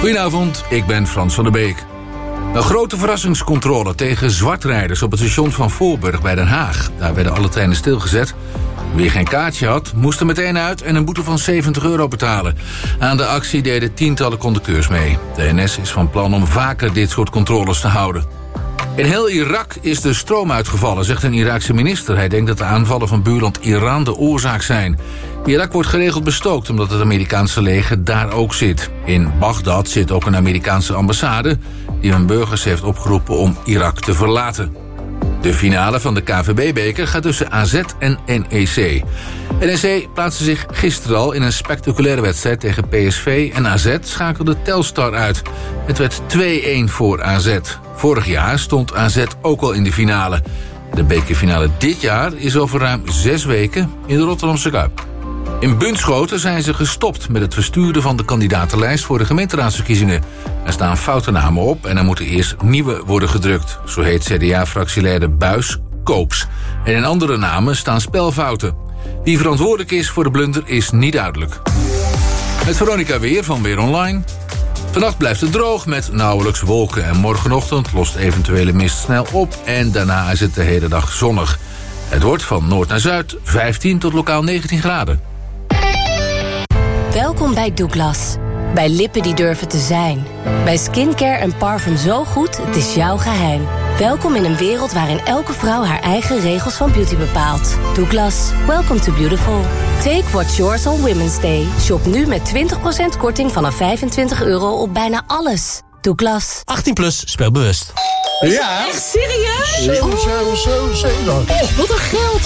Goedenavond, ik ben Frans van der Beek. Een grote verrassingscontrole tegen zwartrijders op het station van Voorburg bij Den Haag. Daar werden alle treinen stilgezet. Wie geen kaartje had, moest er meteen uit en een boete van 70 euro betalen. Aan de actie deden tientallen conducteurs mee. De NS is van plan om vaker dit soort controles te houden. In heel Irak is de stroom uitgevallen, zegt een Iraakse minister. Hij denkt dat de aanvallen van buurland Iran de oorzaak zijn. Irak wordt geregeld bestookt omdat het Amerikaanse leger daar ook zit. In Bagdad zit ook een Amerikaanse ambassade... die hun burgers heeft opgeroepen om Irak te verlaten. De finale van de KVB-beker gaat tussen AZ en NEC. NEC plaatste zich gisteren al in een spectaculaire wedstrijd tegen PSV... en AZ schakelde Telstar uit. Het werd 2-1 voor AZ. Vorig jaar stond AZ ook al in de finale. De bekerfinale dit jaar is over ruim zes weken in de Rotterdamse Kuip. In Bunschoten zijn ze gestopt met het versturen van de kandidatenlijst voor de gemeenteraadsverkiezingen. Er staan foute namen op en er moeten eerst nieuwe worden gedrukt. Zo heet CDA-fractieleider Buis Koops. En in andere namen staan spelfouten. Wie verantwoordelijk is voor de blunder is niet duidelijk. Het Veronica Weer van Weer Online. Vannacht blijft het droog met nauwelijks wolken... en morgenochtend lost eventuele mist snel op... en daarna is het de hele dag zonnig. Het wordt van noord naar zuid 15 tot lokaal 19 graden. Welkom bij Douglas. Bij lippen die durven te zijn. Bij skincare en parfum zo goed, het is jouw geheim. Welkom in een wereld waarin elke vrouw haar eigen regels van beauty bepaalt. Douglas, welcome to beautiful. Take what's yours on Women's Day. Shop nu met 20% korting vanaf 25 euro op bijna alles. Douglas. 18 plus, speel bewust. Ja. Echt serieus? 7, 7, 7, 7. Oh, wat een geld.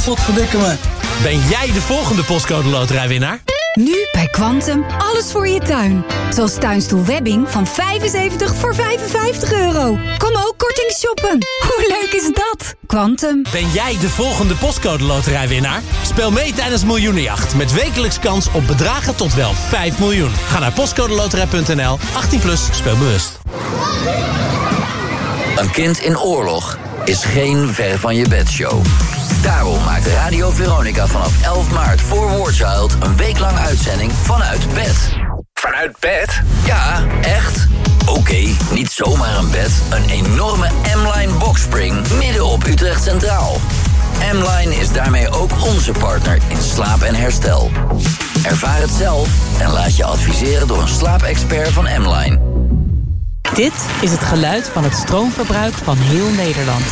18.000, wat verdikken me. Ben jij de volgende postcode loterijwinnaar? Nu bij Quantum alles voor je tuin. Zoals tuinstoel Webbing van 75 voor 55 euro. Kom ook korting shoppen. Hoe leuk is dat? Quantum. Ben jij de volgende postcode loterijwinnaar? Speel mee tijdens Miljoenenjacht met wekelijks kans op bedragen tot wel 5 miljoen. Ga naar postcodeloterij.nl, 18 plus, speel bewust. Een kind in oorlog is geen ver van je bedshow. Daarom maakt Radio Veronica vanaf 11 maart voor War Child... een weeklang uitzending vanuit bed. Vanuit bed? Ja, echt. Oké, niet zomaar een bed. Een enorme M-Line boxspring midden op Utrecht Centraal. M-Line is daarmee ook onze partner in slaap en herstel. Ervaar het zelf en laat je adviseren door een slaapexpert van M-Line. Dit is het geluid van het stroomverbruik van heel Nederland.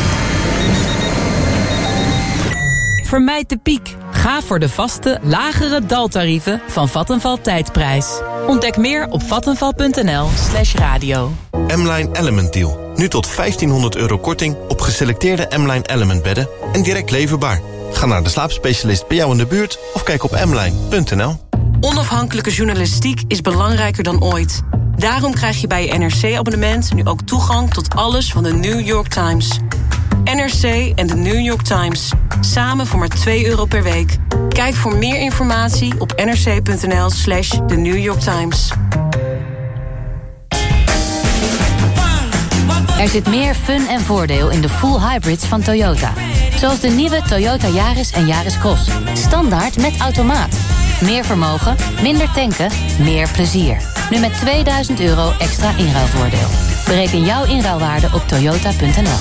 Vermijd de piek. Ga voor de vaste, lagere daltarieven van Vattenval Tijdprijs. Ontdek meer op vattenval.nl slash radio. M-Line Element Deal. Nu tot 1500 euro korting op geselecteerde M-Line Element bedden en direct leverbaar. Ga naar de slaapspecialist bij jou in de buurt of kijk op mline.nl. Onafhankelijke journalistiek is belangrijker dan ooit. Daarom krijg je bij je NRC-abonnement nu ook toegang tot alles van de New York Times. NRC en de New York Times. Samen voor maar 2 euro per week. Kijk voor meer informatie op nrc.nl slash The New York Times. Er zit meer fun en voordeel in de full hybrids van Toyota. Zoals de nieuwe Toyota Yaris en Yaris Cross. Standaard met automaat. Meer vermogen, minder tanken, meer plezier. Nu met 2000 euro extra inruilvoordeel. Bereken jouw inruilwaarde op toyota.nl.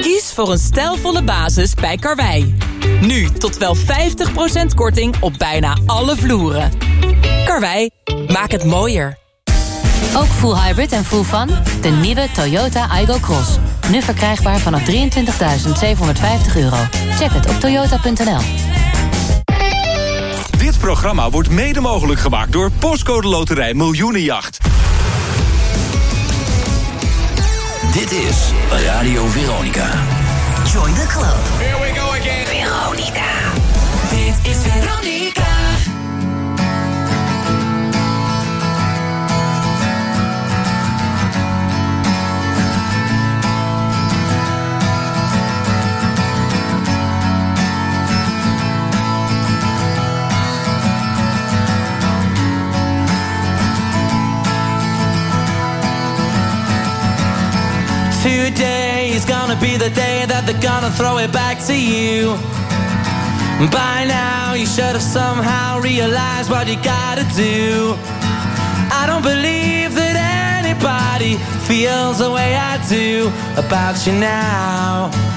Kies voor een stijlvolle basis bij Karwei. Nu tot wel 50% korting op bijna alle vloeren. Karwei, maak het mooier. Ook full hybrid en full fun? De nieuwe Toyota Igo Cross. Nu verkrijgbaar vanaf 23.750 euro. Check het op toyota.nl. Programma wordt mede mogelijk gemaakt door Postcode Loterij Miljoenenjacht. Dit is Radio Veronica. Join the club. Here we go again. Veronica. Dit is Veronica. Today is gonna be the day that they're gonna throw it back to you. By now, you should have somehow realized what you gotta do. I don't believe that anybody feels the way I do about you now.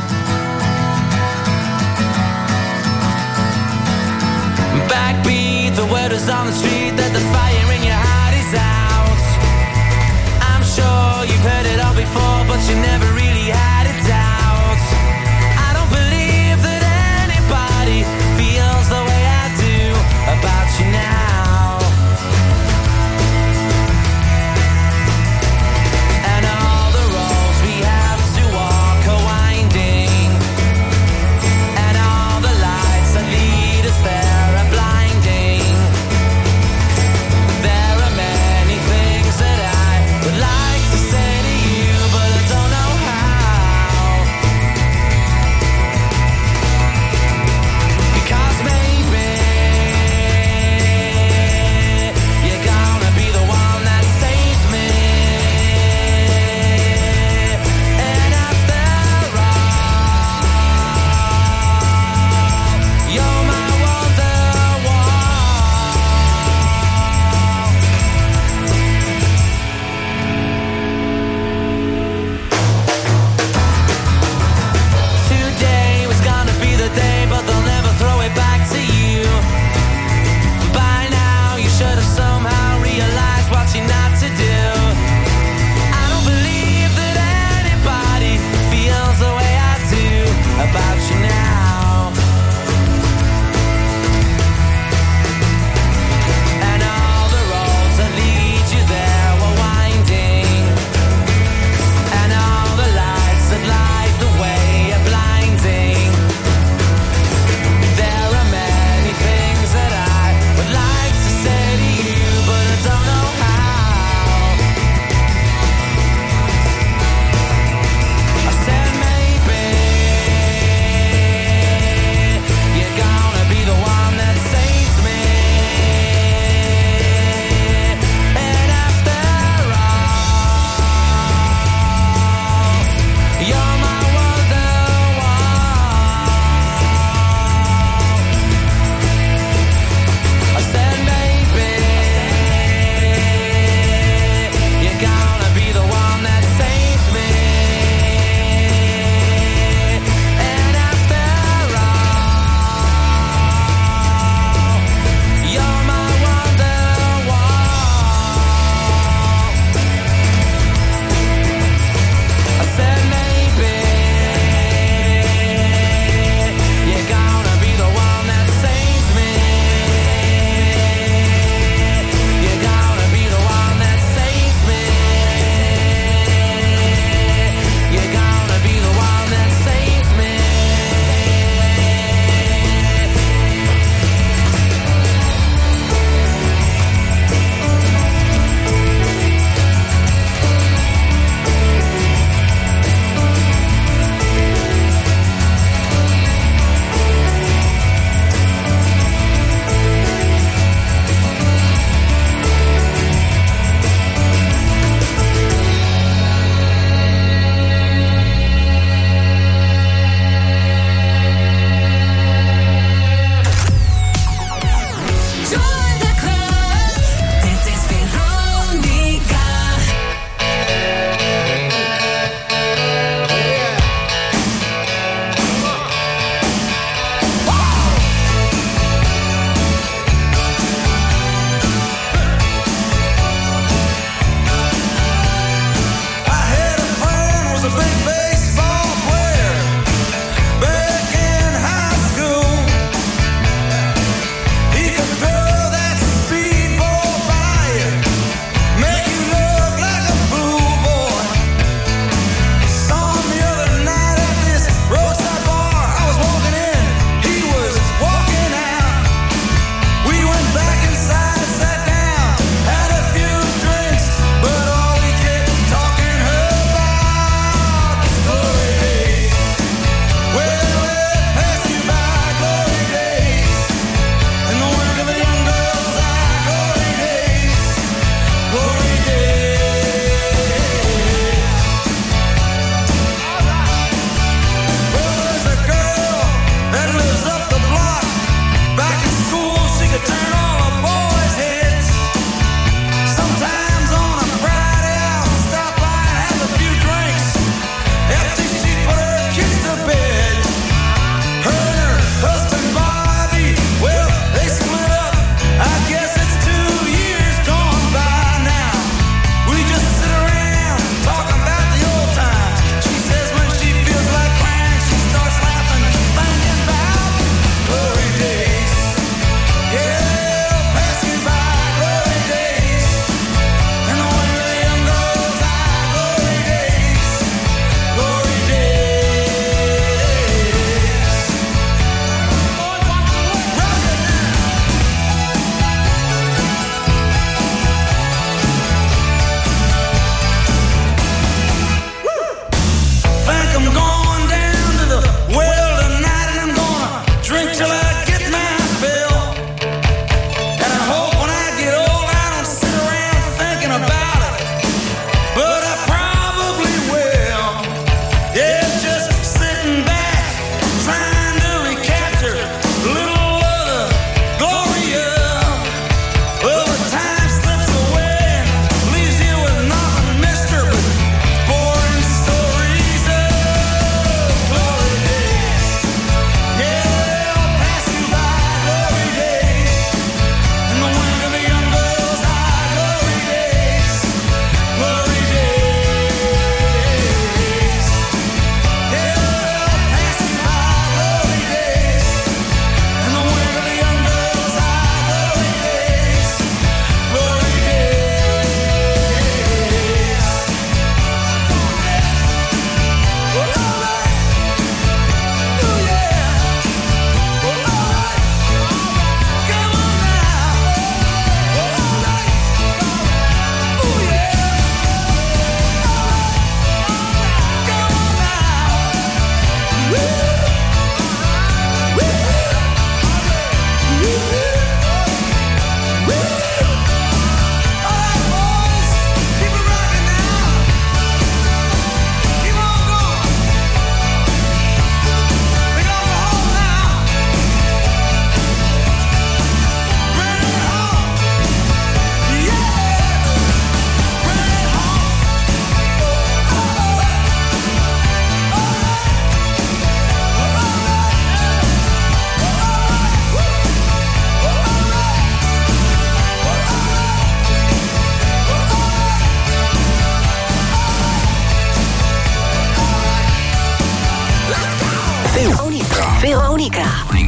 Veronica.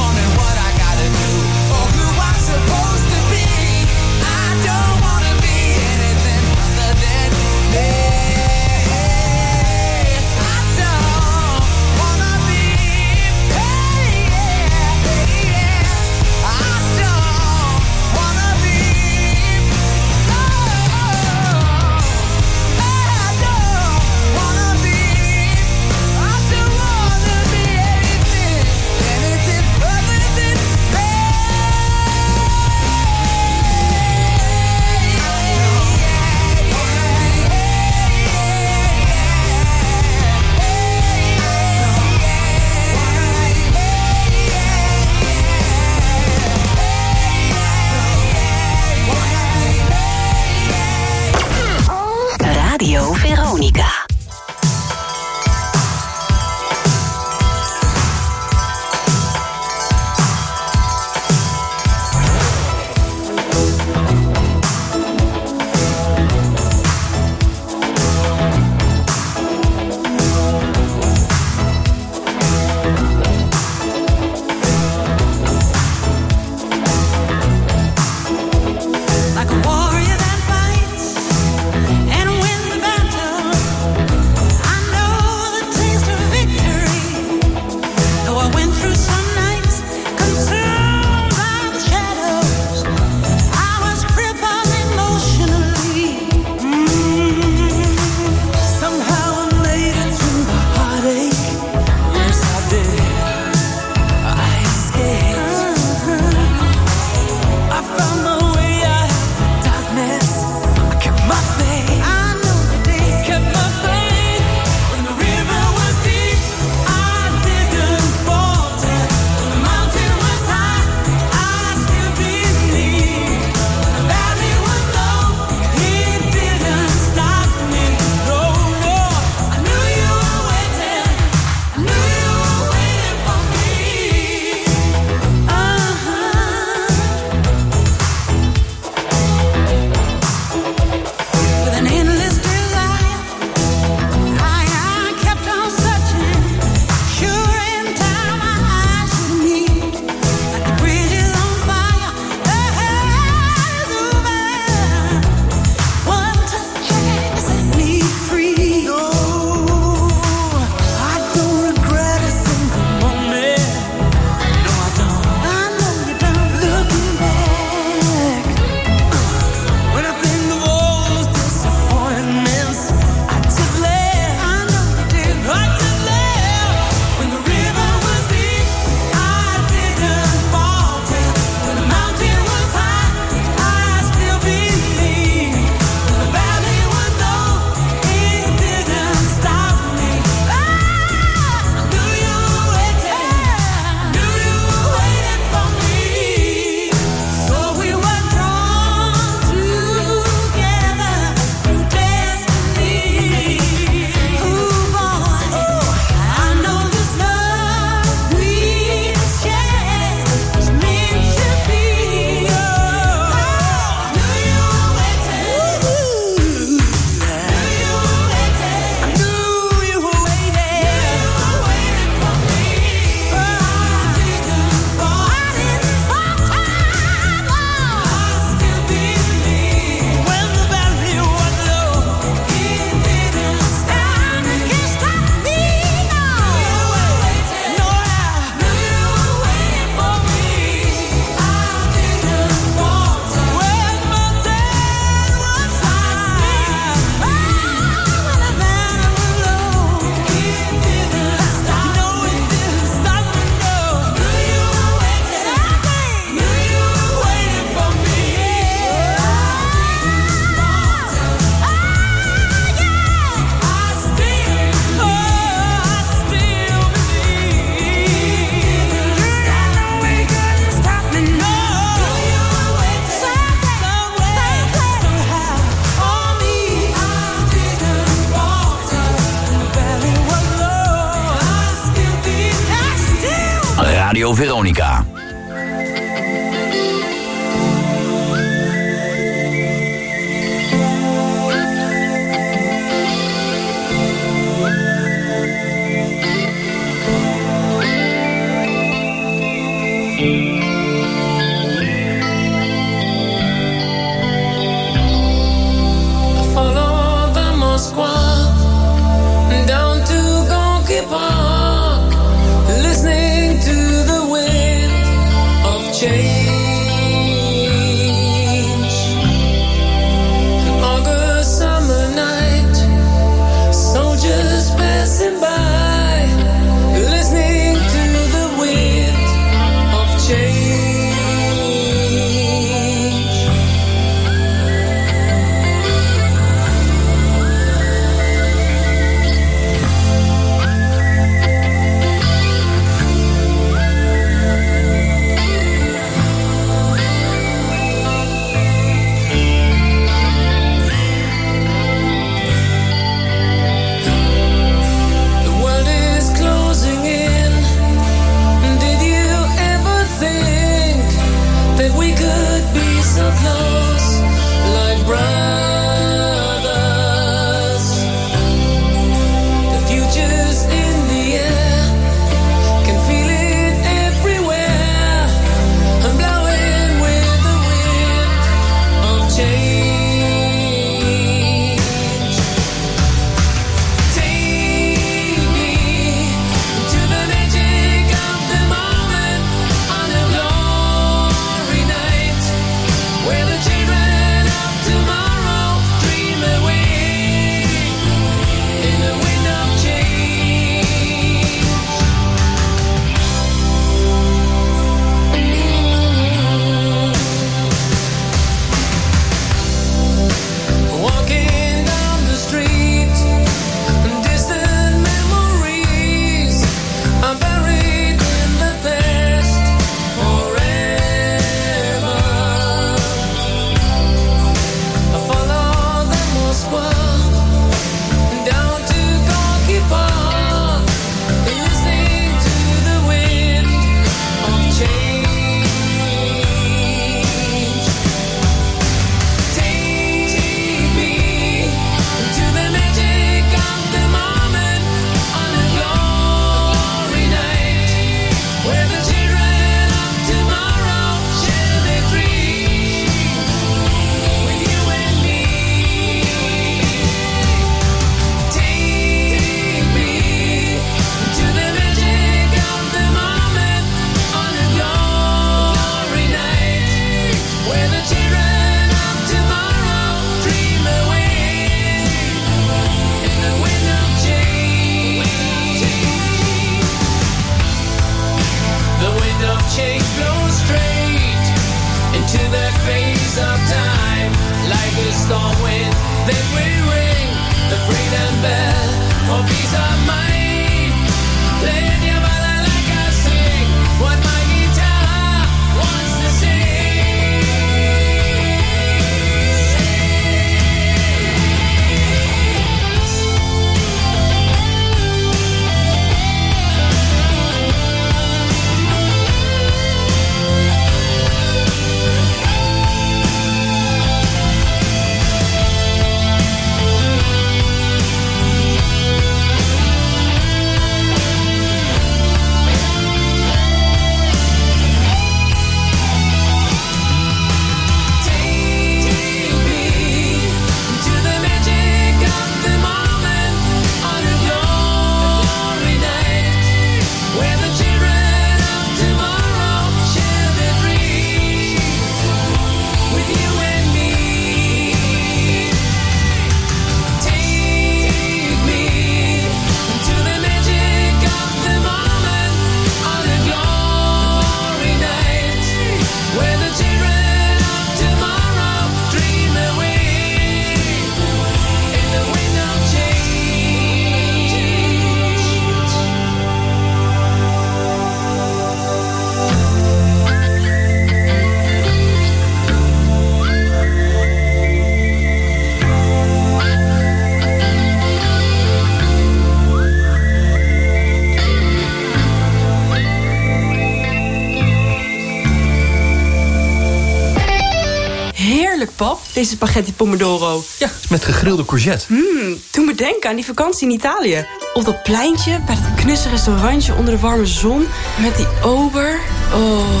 Deze spaghetti pomodoro. Ja, met gegrilde courgette. Mmm, doe me denken aan die vakantie in Italië. Op dat pleintje, bij dat knusse restaurantje onder de warme zon... met die ober. Oh.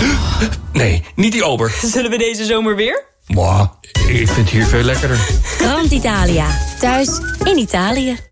Nee, niet die ober. Zullen we deze zomer weer? Mwah, ik vind het hier veel lekkerder. Grand Italia. Thuis in Italië.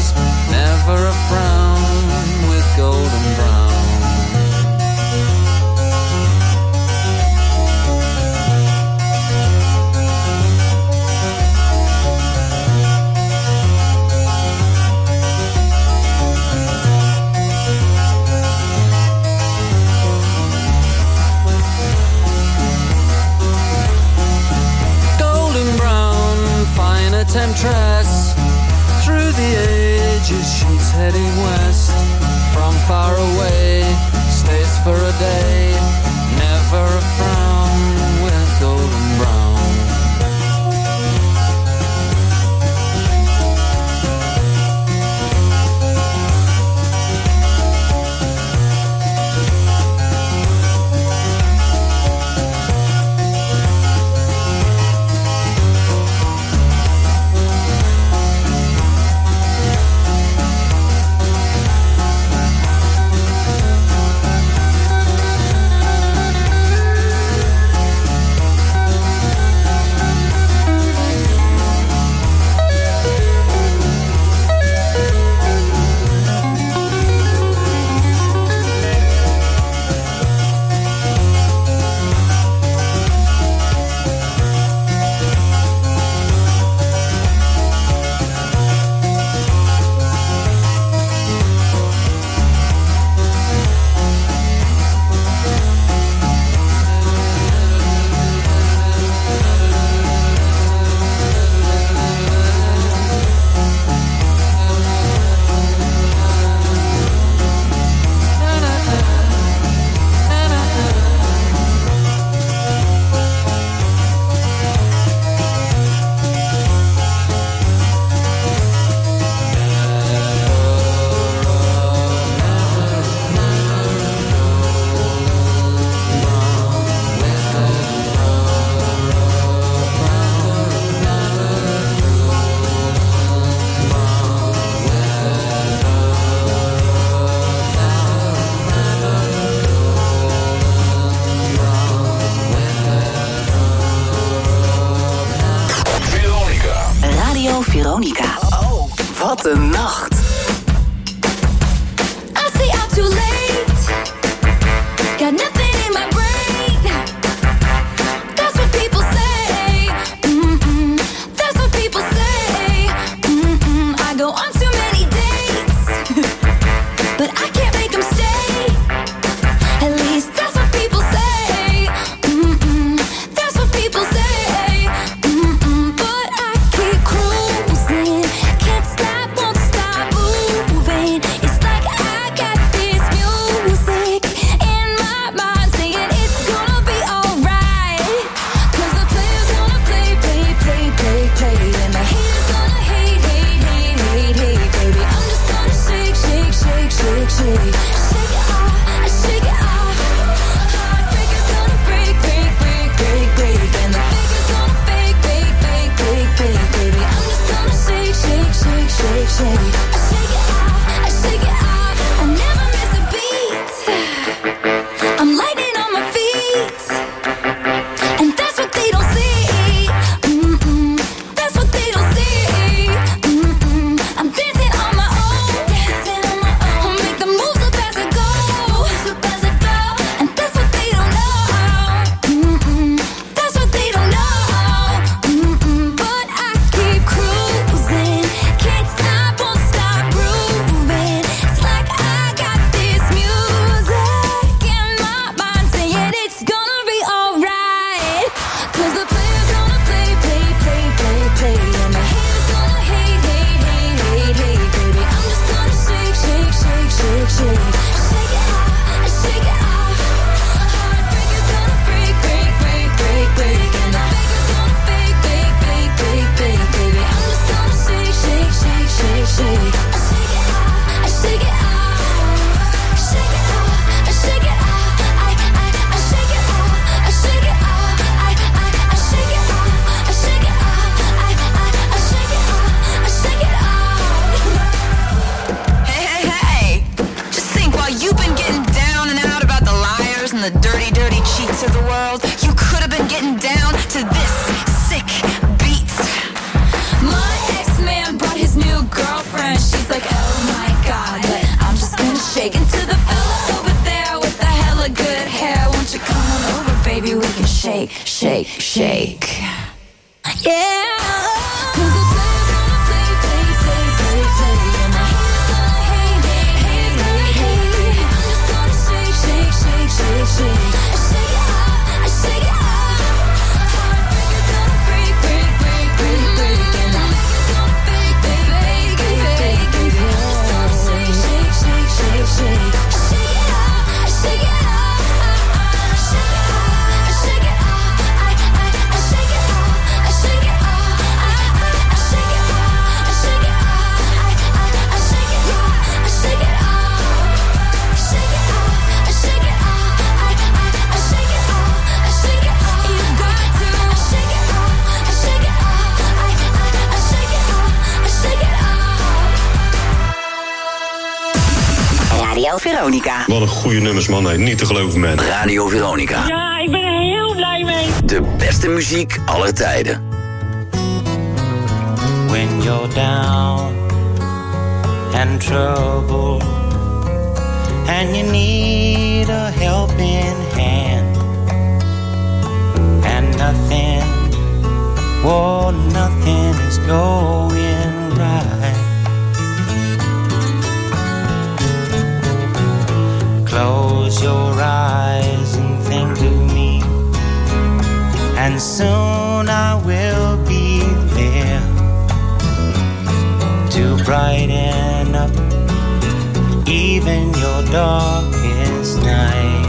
never a frown with golden brown Veronica. Wat een goede nummers, man. Nee, niet te geloven, man. Radio Veronica. Ja, ik ben er heel blij mee. De beste muziek aller tijden. when you're down and trouble and you need a helping hand and nothing oh nothing is going right close your eyes and think of me and soon I will be there to brighten up even your darkest night.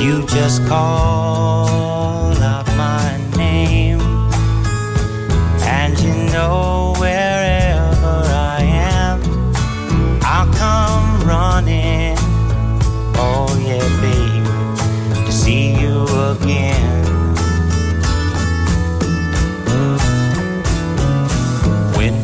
You just call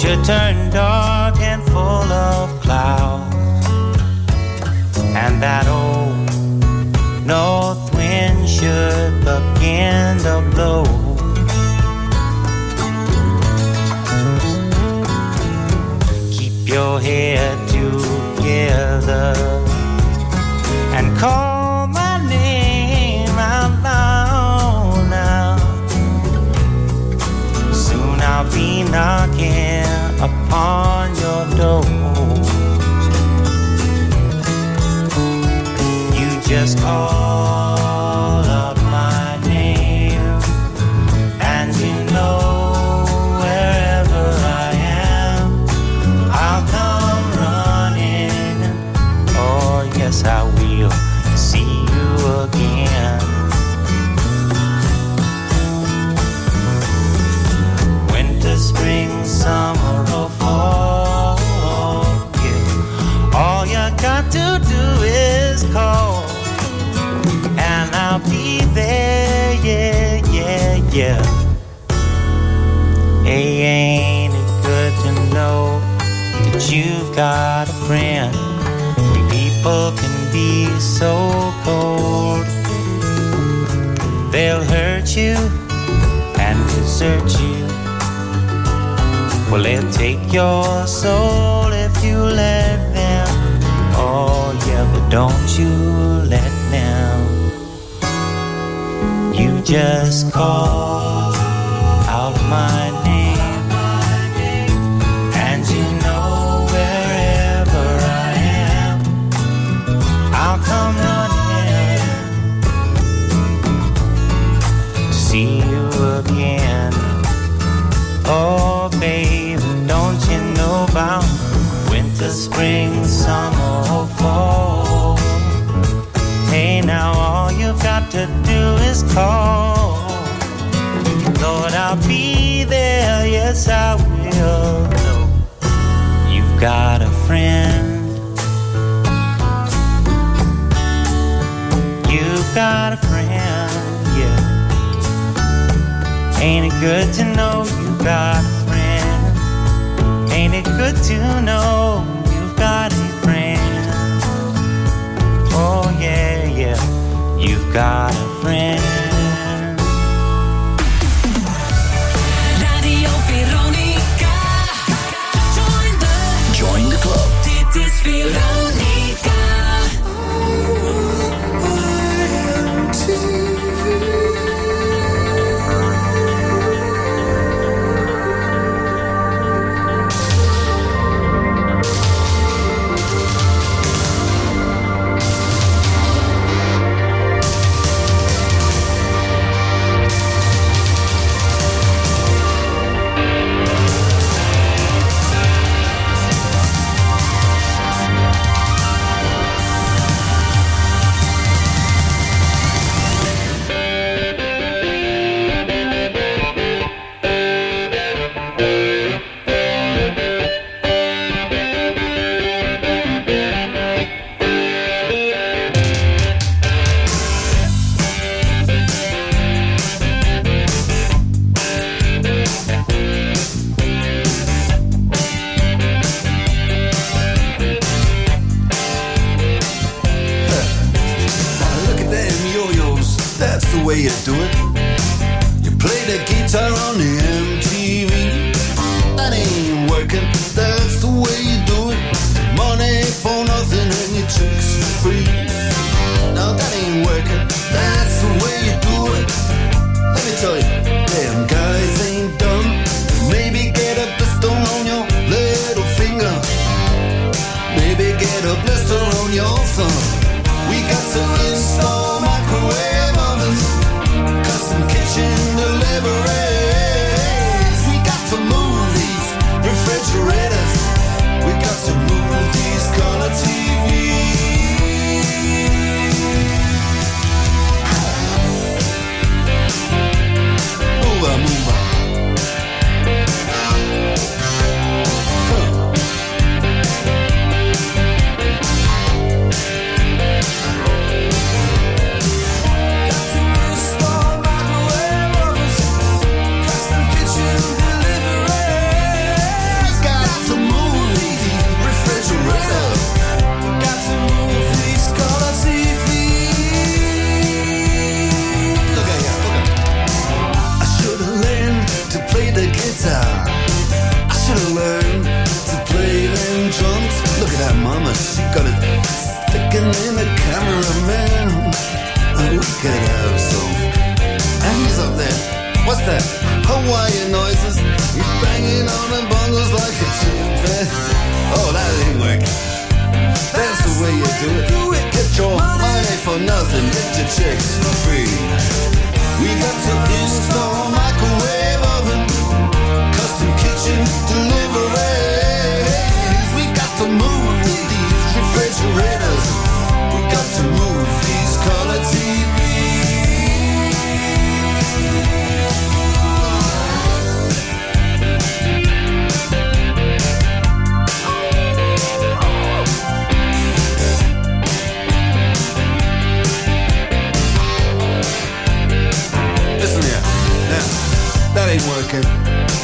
should turn dark and full of clouds, and that old north wind should begin to blow. Keep your head together and call my name out loud now. Soon I'll be knocking upon your door. You just call so cold, they'll hurt you and desert you. Well, they'll take your soul if you let them. Oh, yeah, but don't you let them. You just call out my way you do it. Get your money for nothing. Get your chicks for free. We got to install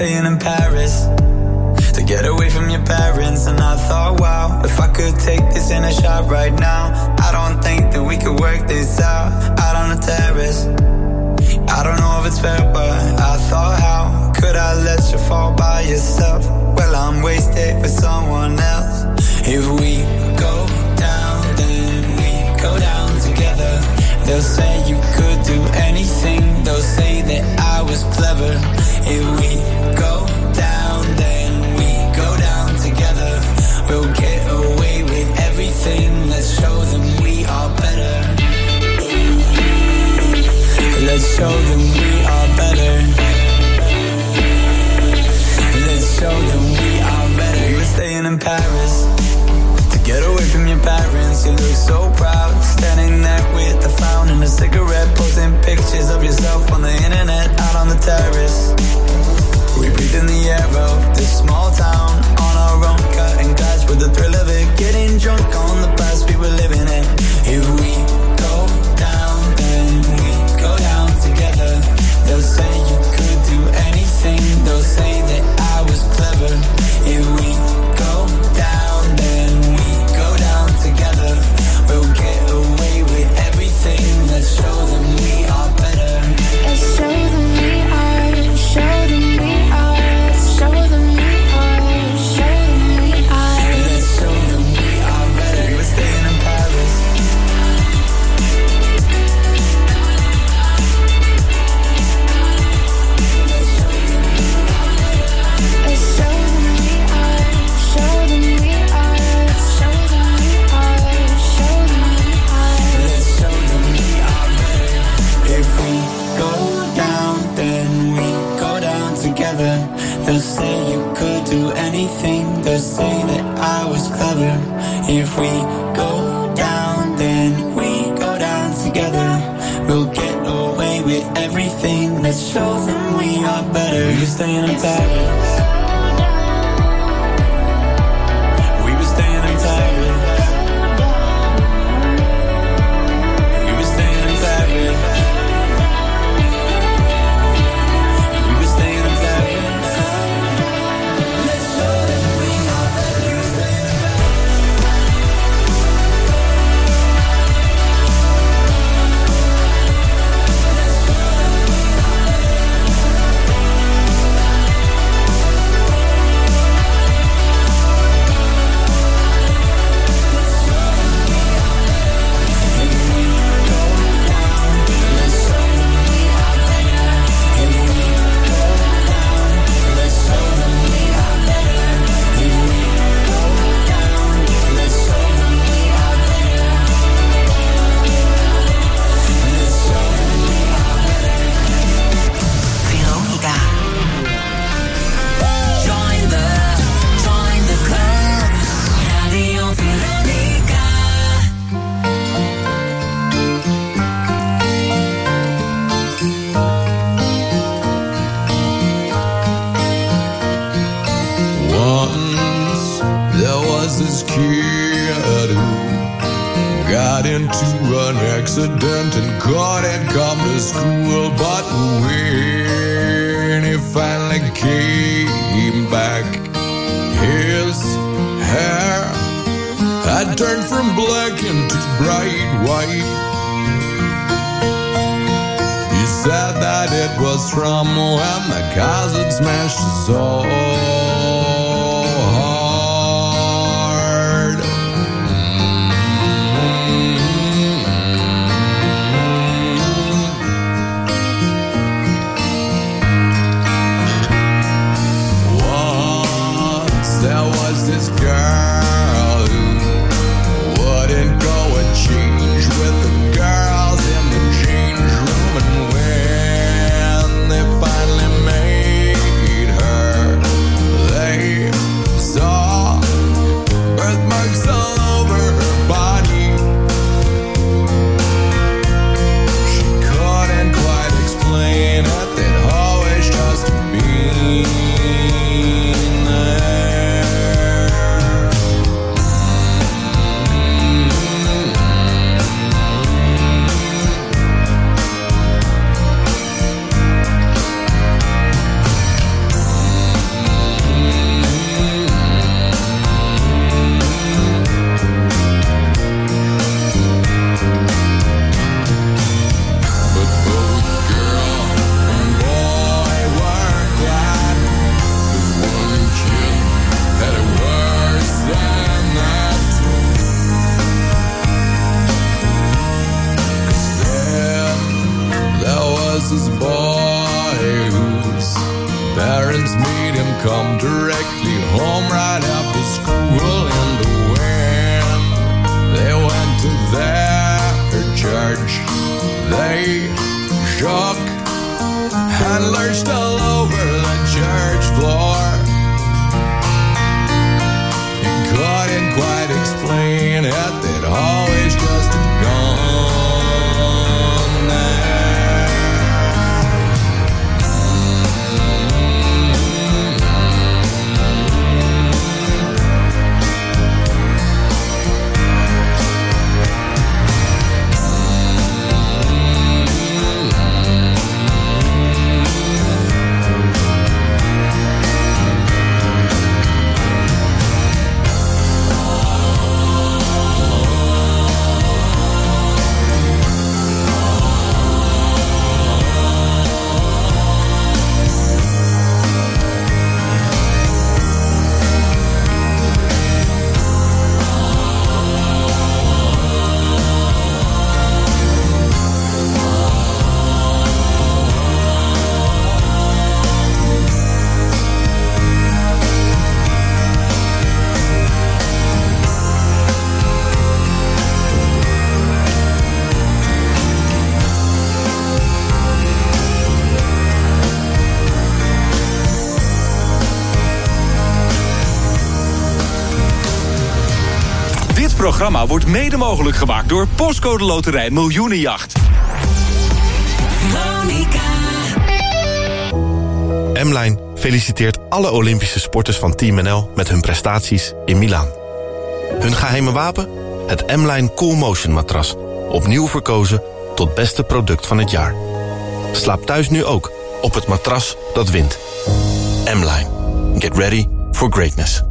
Staying in Paris to get away from your parents, and I thought, wow, if I could take this in a shot right now, I don't think that we could work this out out on the terrace. I don't know if it's fair, but I thought, how could I let you fall by yourself? Well, I'm wasted for someone else. If we go down, then we go down together. They'll say you could do anything. They'll say that I was clever. If we programma wordt mede mogelijk gemaakt door Postcode Loterij Miljoenenjacht. M-Line feliciteert alle Olympische sporters van Team NL met hun prestaties in Milaan. Hun geheime wapen? Het M-Line Cool Motion matras. Opnieuw verkozen tot beste product van het jaar. Slaap thuis nu ook op het matras dat wint. M-Line. Get ready for greatness.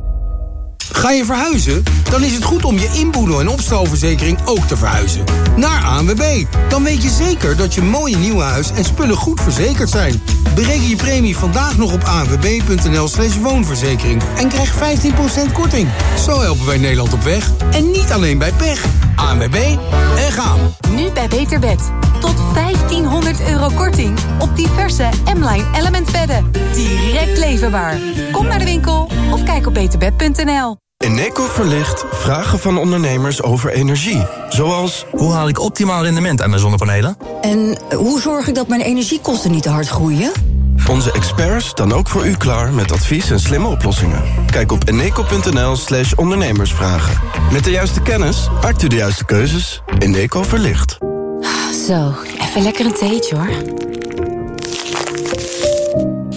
Ga je verhuizen? Dan is het goed om je inboedel- en opstalverzekering ook te verhuizen. Naar ANWB. Dan weet je zeker dat je mooie nieuwe huis en spullen goed verzekerd zijn. Bereken je premie vandaag nog op anwb.nl slash woonverzekering. En krijg 15% korting. Zo helpen wij Nederland op weg. En niet alleen bij pech. ANWB en gaan. Nu bij Beter Bed. Tot 1500 euro korting op diverse M-Line Element bedden. Direct leverbaar. Kom naar de winkel of kijk op beterbed.nl. Eneco verlicht vragen van ondernemers over energie. Zoals... Hoe haal ik optimaal rendement aan mijn zonnepanelen? En hoe zorg ik dat mijn energiekosten niet te hard groeien? Onze experts staan ook voor u klaar met advies en slimme oplossingen. Kijk op eneco.nl slash ondernemersvragen. Met de juiste kennis maakt u de juiste keuzes. Eneco verlicht. Zo, even lekker een theetje hoor.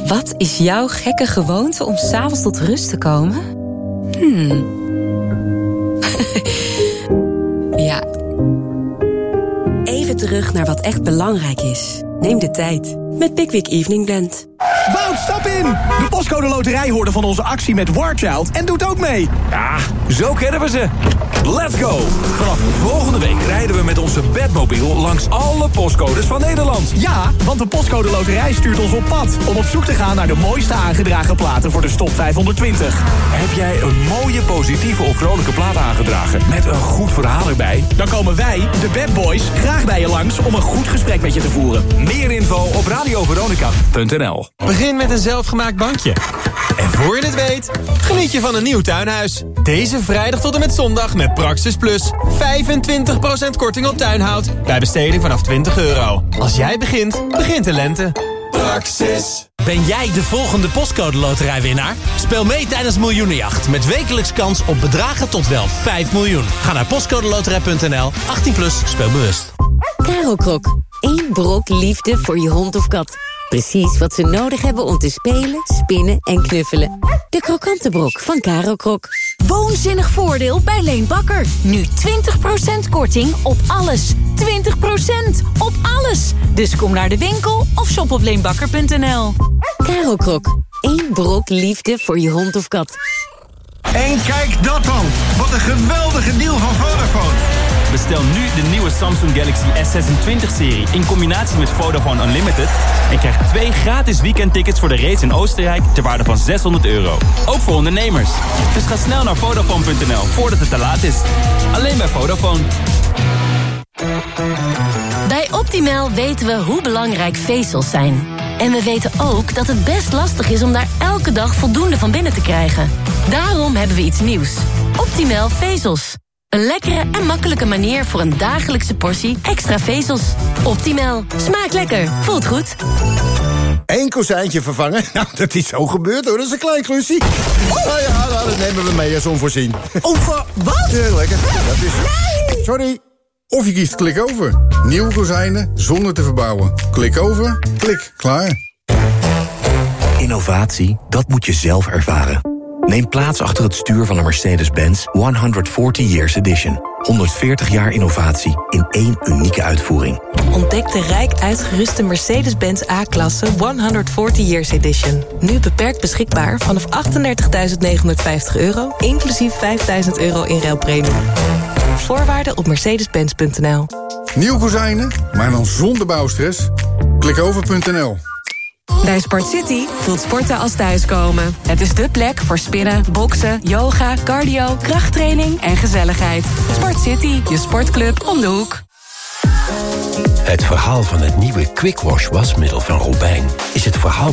Wat is jouw gekke gewoonte om s'avonds tot rust te komen? Hmm. ja. Even terug naar wat echt belangrijk is. Neem de tijd met Pickwick Evening Blend. Wout, stap in! De Postcode Loterij hoorde van onze actie met Warchild en doet ook mee. Ja, zo kennen we ze. Let's go! Vanaf volgende week rijden we met onze bedmobiel langs alle postcodes van Nederland. Ja, want de Postcode Loterij stuurt ons op pad... om op zoek te gaan naar de mooiste aangedragen platen voor de Stop 520. Heb jij een mooie, positieve of vrolijke plaat aangedragen... met een goed verhaal erbij? Dan komen wij, de Bad Boys, graag bij je langs... om een goed gesprek met je te voeren. Meer info op radioveronica.nl Begin met een zelfgemaakt bankje. En voor je het weet, geniet je van een nieuw tuinhuis. Deze vrijdag tot en met zondag met Praxis Plus. 25% korting op tuinhout. Bij besteding vanaf 20 euro. Als jij begint, begint de lente. Praxis. Ben jij de volgende postcode loterijwinnaar? Speel mee tijdens Miljoenenjacht met wekelijks kans op bedragen tot wel 5 miljoen. Ga naar postcodeloterij.nl, 18 plus, speel bewust. Karel Krok. Eén brok liefde voor je hond of kat. Precies wat ze nodig hebben om te spelen, spinnen en knuffelen. De krokante brok van Karel Krok. Woonzinnig voordeel bij Leen Bakker. Nu 20% korting op alles. 20% op alles. Dus kom naar de winkel of shop op leenbakker.nl. Karel Krok. Eén brok liefde voor je hond of kat. En kijk dat dan. Wat een geweldige deal van Vodafone. Bestel nu de nieuwe Samsung Galaxy S26-serie in combinatie met Vodafone Unlimited... en krijg twee gratis weekendtickets voor de race in Oostenrijk ter waarde van 600 euro. Ook voor ondernemers. Dus ga snel naar Vodafone.nl voordat het te laat is. Alleen bij Vodafone. Bij Optimal weten we hoe belangrijk vezels zijn. En we weten ook dat het best lastig is om daar elke dag voldoende van binnen te krijgen. Daarom hebben we iets nieuws. Optimal vezels. Een lekkere en makkelijke manier voor een dagelijkse portie extra vezels. Optimal. Smaakt lekker. Voelt goed. Eén kozijntje vervangen? Nou, dat is zo gebeurd hoor. Dat is een klein klusje. Nou ja, nou, dat nemen we mee als onvoorzien. Over wat? Ja, lekker. Dat is... Sorry. Of je kiest klik over. Nieuwe kozijnen zonder te verbouwen. Klik over. Klik. Klaar. Innovatie, dat moet je zelf ervaren. Neem plaats achter het stuur van een Mercedes-Benz 140 Years Edition. 140 jaar innovatie in één unieke uitvoering. Ontdek de rijk uitgeruste Mercedes-Benz A-klasse 140 Years Edition. Nu beperkt beschikbaar vanaf 38.950 euro, inclusief 5.000 euro in ruilpremie. Voorwaarden op mercedes-benz.nl. Nieuw kozijnen, maar dan zonder bouwstress? Klikover.nl Bij Sport City voelt sporten als thuiskomen. Het is dé plek voor spinnen, boksen, yoga, cardio, krachttraining en gezelligheid. Sport City, je sportclub om de hoek. Het verhaal van het nieuwe Quick Wash wasmiddel van Robijn... is het verhaal van